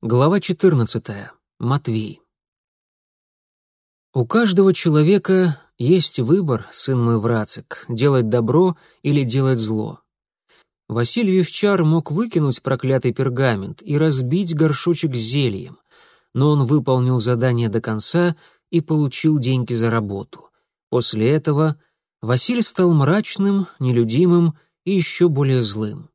Глава 14. Матвей. У каждого человека есть выбор, сын мой Врацик, делать добро или делать зло. Василий Евчар мог выкинуть проклятый пергамент и разбить горшочек с зельем, но он выполнил задание до конца и получил деньги за работу. После этого Василий стал мрачным, нелюдимым и еще более злым.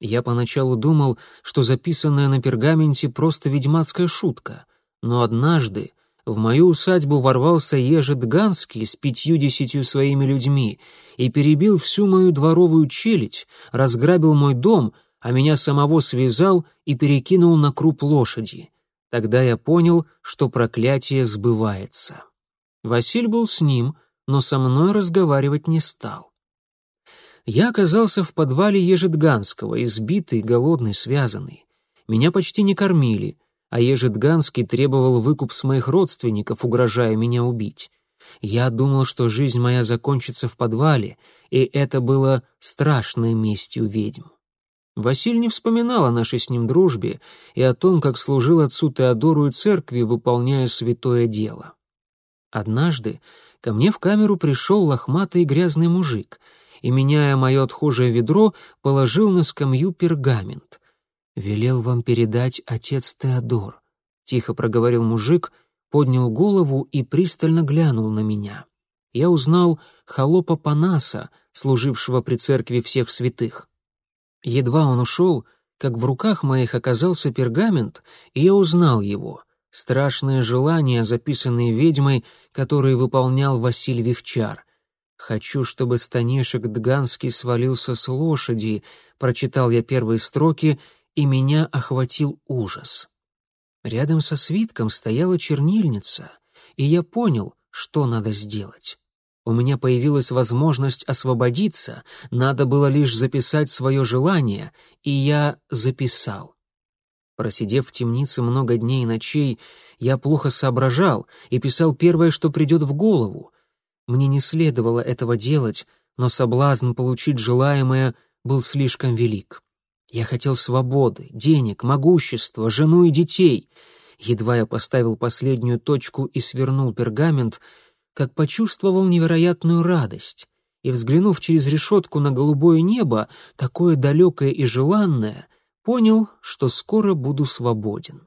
Я поначалу думал, что записанное на пергаменте просто ведьмацкая шутка, но однажды в мою усадьбу ворвался ежед Ганский с пятью-десятью своими людьми и перебил всю мою дворовую челядь, разграбил мой дом, а меня самого связал и перекинул на круп лошади. Тогда я понял, что проклятие сбывается. Василь был с ним, но со мной разговаривать не стал я оказался в подвале Ежедганского, избитый, голодный, связанный. Меня почти не кормили, а Ежедганский требовал выкуп с моих родственников, угрожая меня убить. Я думал, что жизнь моя закончится в подвале, и это было страшной местью ведьм. Василь не вспоминал о нашей с ним дружбе и о том, как служил отцу Теодору и церкви, выполняя святое дело. Однажды ко мне в камеру пришел лохматый и грязный мужик — и, меняя мое отхожее ведро, положил на скамью пергамент. «Велел вам передать отец Теодор», — тихо проговорил мужик, поднял голову и пристально глянул на меня. Я узнал холопа Панаса, служившего при церкви всех святых. Едва он ушел, как в руках моих оказался пергамент, и я узнал его — страшные желания, записанные ведьмой, которые выполнял Василий Вивчар. «Хочу, чтобы Станишек Дганский свалился с лошади», — прочитал я первые строки, и меня охватил ужас. Рядом со свитком стояла чернильница, и я понял, что надо сделать. У меня появилась возможность освободиться, надо было лишь записать свое желание, и я записал. Просидев в темнице много дней и ночей, я плохо соображал и писал первое, что придет в голову — мне не следовало этого делать, но соблазн получить желаемое был слишком велик. Я хотел свободы, денег, могущества, жену и детей. Едва я поставил последнюю точку и свернул пергамент, как почувствовал невероятную радость. И, взглянув через решетку на голубое небо, такое далекое и желанное, понял, что скоро буду свободен.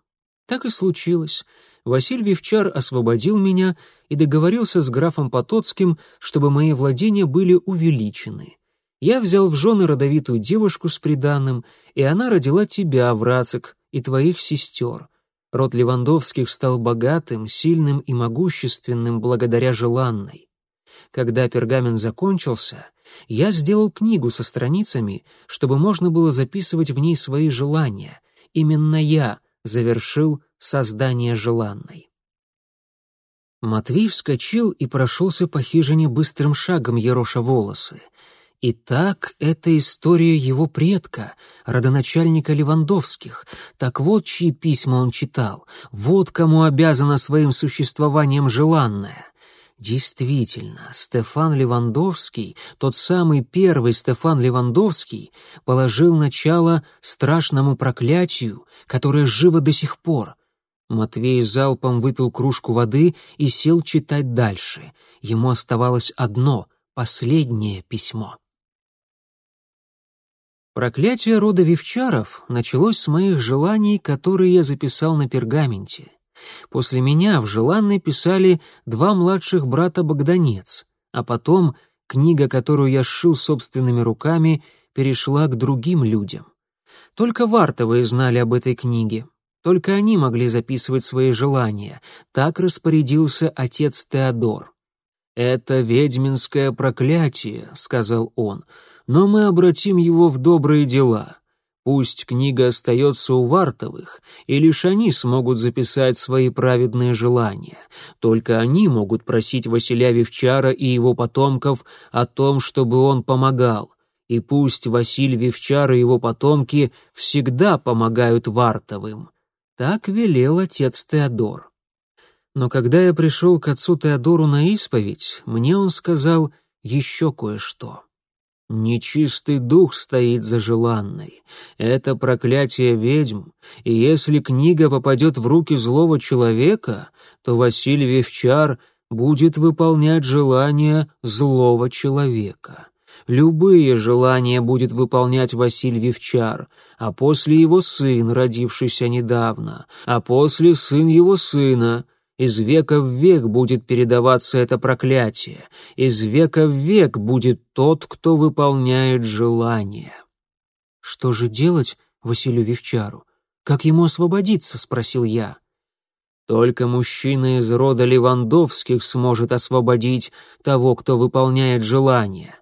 Так и случилось. Василь Вивчар освободил меня и договорился с графом Потоцким, чтобы мои владения были увеличены. Я взял в жены родовитую девушку с приданным, и она родила тебя, Врацик, и твоих сестер. Род Левандовских стал богатым, сильным и могущественным благодаря желанной. Когда пергамент закончился, я сделал книгу со страницами, чтобы можно было записывать в ней свои желания. Именно я завершил создание желанной. Матвей вскочил и прошелся по хижине быстрым шагом, ероша волосы. Итак, это история его предка, родоначальника Левандовских. Так вот, чьи письма он читал, вот кому обязано своим существованием желанное. Действительно, Стефан Левандовский, тот самый первый Стефан Левандовский, положил начало страшному проклятию, которое живо до сих пор. Матвей залпом выпил кружку воды и сел читать дальше. Ему оставалось одно, последнее письмо. Проклятие рода Вивчаров началось с моих желаний, которые я записал на пергаменте. После меня в желанной писали два младших брата Богданец, а потом книга, которую я сшил собственными руками, перешла к другим людям. Только вартовые знали об этой книге, только они могли записывать свои желания. Так распорядился отец Теодор. «Это ведьминское проклятие», — сказал он, — «но мы обратим его в добрые дела. Пусть книга остается у Вартовых, и лишь они смогут записать свои праведные желания. Только они могут просить Василия Вивчара и его потомков о том, чтобы он помогал. И пусть Василий Вивчар и его потомки всегда помогают Вартовым. Так велел отец Теодор. Но когда я пришел к отцу Теодору на исповедь, мне он сказал еще кое-что. Нечистый дух стоит за желанной. Это проклятие ведьм, и если книга попадет в руки злого человека, то Василий Вевчар будет выполнять желания злого человека. Любые желания будет выполнять Василий Вивчар, а после его сын, родившийся недавно, а после сын его сына. Из века в век будет передаваться это проклятие, из века в век будет тот, кто выполняет желания. «Что же делать Василию Вивчару? Как ему освободиться?» — спросил я. Только мужчина из рода Левандовских сможет освободить того, кто выполняет желания.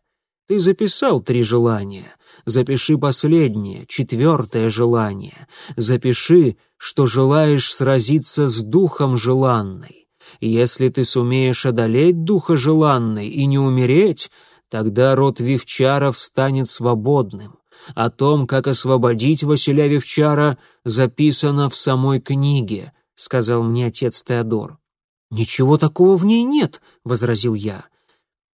Ты записал три желания. Запиши последнее, четвертое желание. Запиши, что желаешь сразиться с духом желанной. Если ты сумеешь одолеть духа желанной и не умереть, тогда род Вивчаров станет свободным. О том, как освободить Василя Вивчара, записано в самой книге, сказал мне отец Теодор. Ничего такого в ней нет, возразил я.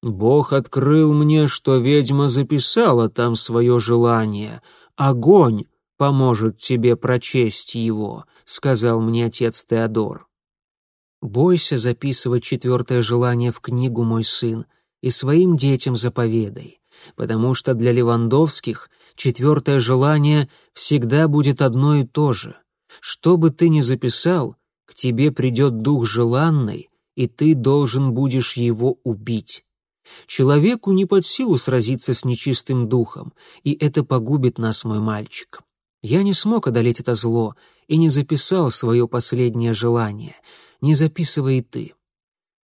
Бог открыл мне, что ведьма записала там свое желание. Огонь поможет тебе прочесть его, сказал мне отец Теодор. Бойся записывать четвертое желание в книгу, мой сын, и своим детям заповедай, потому что для Левандовских четвертое желание всегда будет одно и то же. Что бы ты ни записал, к тебе придет дух желанный, и ты должен будешь его убить. Человеку не под силу сразиться с нечистым духом, и это погубит нас, мой мальчик. Я не смог одолеть это зло и не записал свое последнее желание. Не записывай и ты.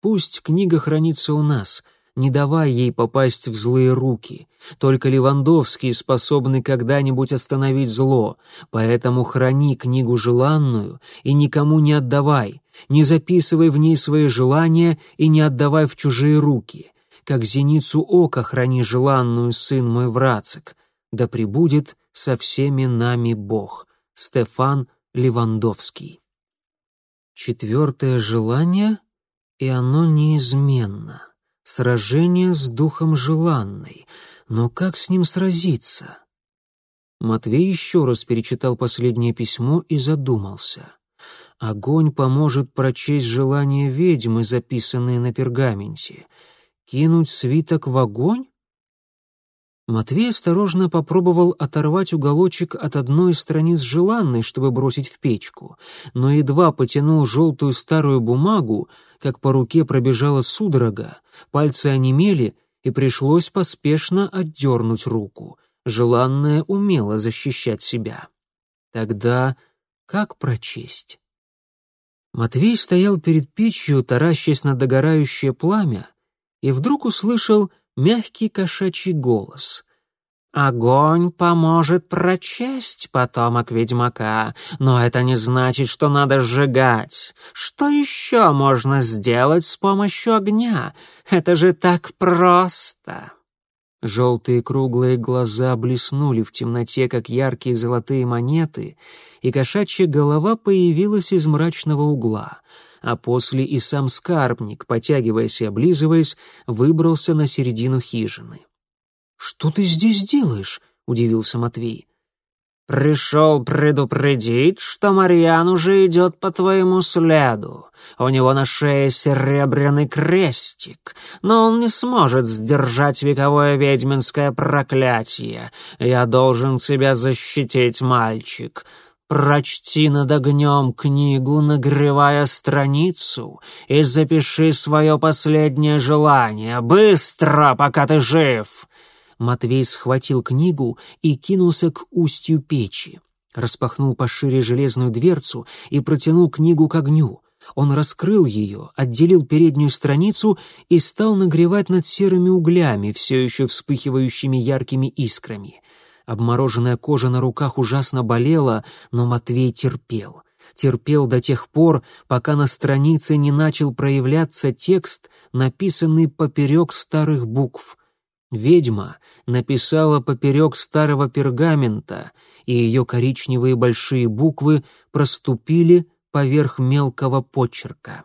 Пусть книга хранится у нас, не давай ей попасть в злые руки. Только Левандовские способны когда-нибудь остановить зло, поэтому храни книгу желанную и никому не отдавай, не записывай в ней свои желания и не отдавай в чужие руки как зеницу ока храни желанную, сын мой Врацик, да пребудет со всеми нами Бог. Стефан Левандовский. Четвертое желание, и оно неизменно. Сражение с духом желанной. Но как с ним сразиться? Матвей еще раз перечитал последнее письмо и задумался. Огонь поможет прочесть желания ведьмы, записанные на пергаменте — Кинуть свиток в огонь? Матвей осторожно попробовал оторвать уголочек от одной страниц желанной, чтобы бросить в печку, но едва потянул желтую старую бумагу, как по руке пробежала судорога, пальцы онемели, и пришлось поспешно отдернуть руку. Желанное умело защищать себя. Тогда как прочесть? Матвей стоял перед печью, таращась на догорающее пламя, и вдруг услышал мягкий кошачий голос. «Огонь поможет прочесть потомок ведьмака, но это не значит, что надо сжигать. Что еще можно сделать с помощью огня? Это же так просто!» Желтые круглые глаза блеснули в темноте, как яркие золотые монеты, и кошачья голова появилась из мрачного угла — а после и сам скарбник, потягиваясь и облизываясь, выбрался на середину хижины. «Что ты здесь делаешь?» — удивился Матвей. «Пришел предупредить, что Марьян уже идет по твоему следу. У него на шее серебряный крестик, но он не сможет сдержать вековое ведьминское проклятие. Я должен тебя защитить, мальчик. Прочти над огнем книгу, нагревая страницу, и запиши свое последнее желание. Быстро, пока ты жив!» Матвей схватил книгу и кинулся к устью печи. Распахнул пошире железную дверцу и протянул книгу к огню. Он раскрыл ее, отделил переднюю страницу и стал нагревать над серыми углями, все еще вспыхивающими яркими искрами. Обмороженная кожа на руках ужасно болела, но Матвей терпел. Терпел до тех пор, пока на странице не начал проявляться текст, написанный поперек старых букв. Ведьма написала поперек старого пергамента, и ее коричневые большие буквы проступили поверх мелкого почерка.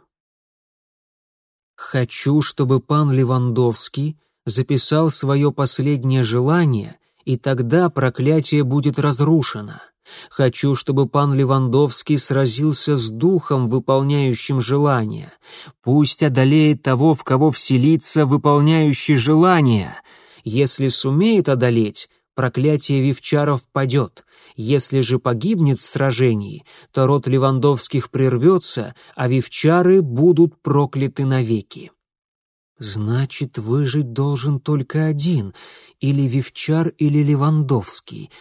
«Хочу, чтобы пан Левандовский записал свое последнее желание, и тогда проклятие будет разрушено. Хочу, чтобы пан Левандовский сразился с духом, выполняющим желание. Пусть одолеет того, в кого вселится выполняющий желание. Если сумеет одолеть, проклятие Вивчаров падет. Если же погибнет в сражении, то род Левандовских прервется, а Вивчары будут прокляты навеки. Значит, выжить должен только один, или Вивчар, или Левандовский.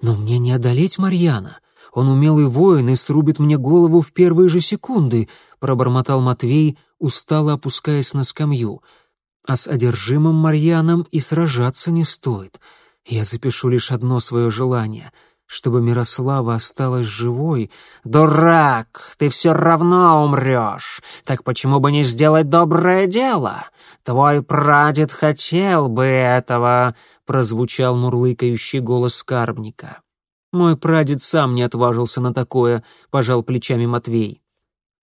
Но мне не одолеть Марьяна. Он умелый воин и срубит мне голову в первые же секунды, пробормотал Матвей, устало опускаясь на скамью. А с одержимым Марьяном и сражаться не стоит. Я запишу лишь одно свое желание — чтобы Мирослава осталась живой. «Дурак! Ты все равно умрешь! Так почему бы не сделать доброе дело? Твой прадед хотел бы этого!» — прозвучал мурлыкающий голос скарбника. «Мой прадед сам не отважился на такое», — пожал плечами Матвей.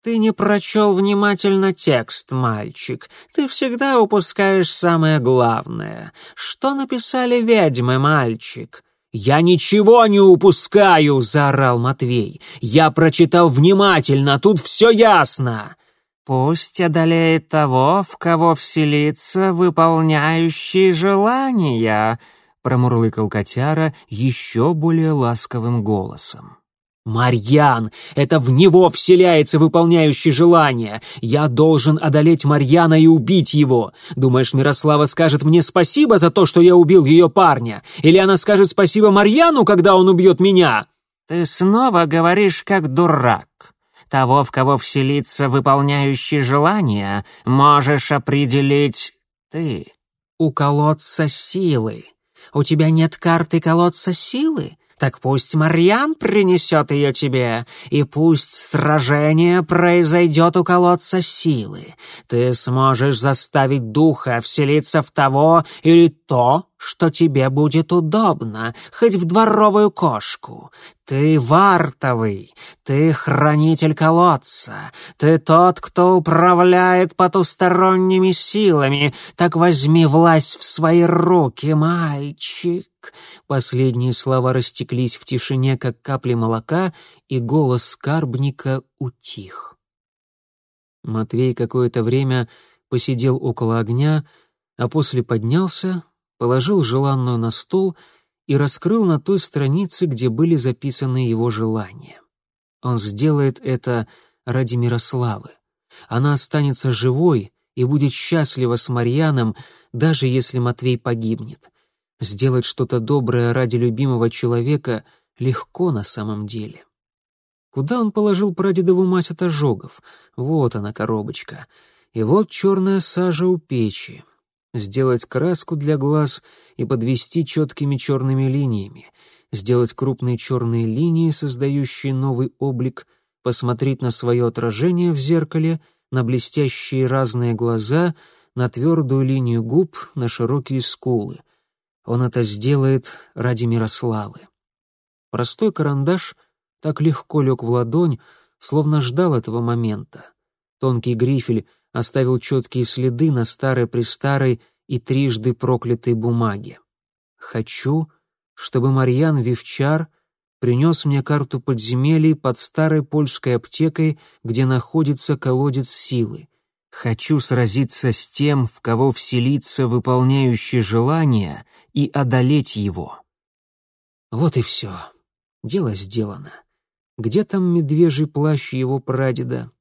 «Ты не прочел внимательно текст, мальчик. Ты всегда упускаешь самое главное. Что написали ведьмы, мальчик?» «Я ничего не упускаю!» — заорал Матвей. «Я прочитал внимательно, тут все ясно!» «Пусть одолеет того, в кого вселится выполняющий желания», — промурлыкал котяра еще более ласковым голосом. «Марьян! Это в него вселяется выполняющий желание! Я должен одолеть Марьяна и убить его! Думаешь, Мирослава скажет мне спасибо за то, что я убил ее парня? Или она скажет спасибо Марьяну, когда он убьет меня?» «Ты снова говоришь как дурак. Того, в кого вселится выполняющий желание, можешь определить ты. У колодца силы. У тебя нет карты колодца силы?» Так пусть Марьян принесет ее тебе, и пусть сражение произойдет у колодца силы. Ты сможешь заставить духа вселиться в того или то, что тебе будет удобно, хоть в дворовую кошку. Ты вартовый, ты хранитель колодца, ты тот, кто управляет потусторонними силами. Так возьми власть в свои руки, мальчик. Последние слова растеклись в тишине, как капли молока, и голос скарбника утих. Матвей какое-то время посидел около огня, а после поднялся, положил желанную на стол и раскрыл на той странице, где были записаны его желания. Он сделает это ради Мирославы. Она останется живой и будет счастлива с Марьяном, даже если Матвей погибнет. Сделать что-то доброе ради любимого человека легко на самом деле. Куда он положил прадедову мазь от ожогов? Вот она, коробочка. И вот черная сажа у печи. Сделать краску для глаз и подвести четкими черными линиями. Сделать крупные черные линии, создающие новый облик. Посмотреть на свое отражение в зеркале, на блестящие разные глаза, на твердую линию губ, на широкие скулы — он это сделает ради Мирославы. Простой карандаш так легко лег в ладонь, словно ждал этого момента. Тонкий грифель оставил четкие следы на старой-престарой и трижды проклятой бумаге. «Хочу, чтобы Марьян Вивчар принес мне карту подземелий под старой польской аптекой, где находится колодец силы. Хочу сразиться с тем, в кого вселится выполняющий желание, и одолеть его. Вот и все. Дело сделано. Где там медвежий плащ его прадеда?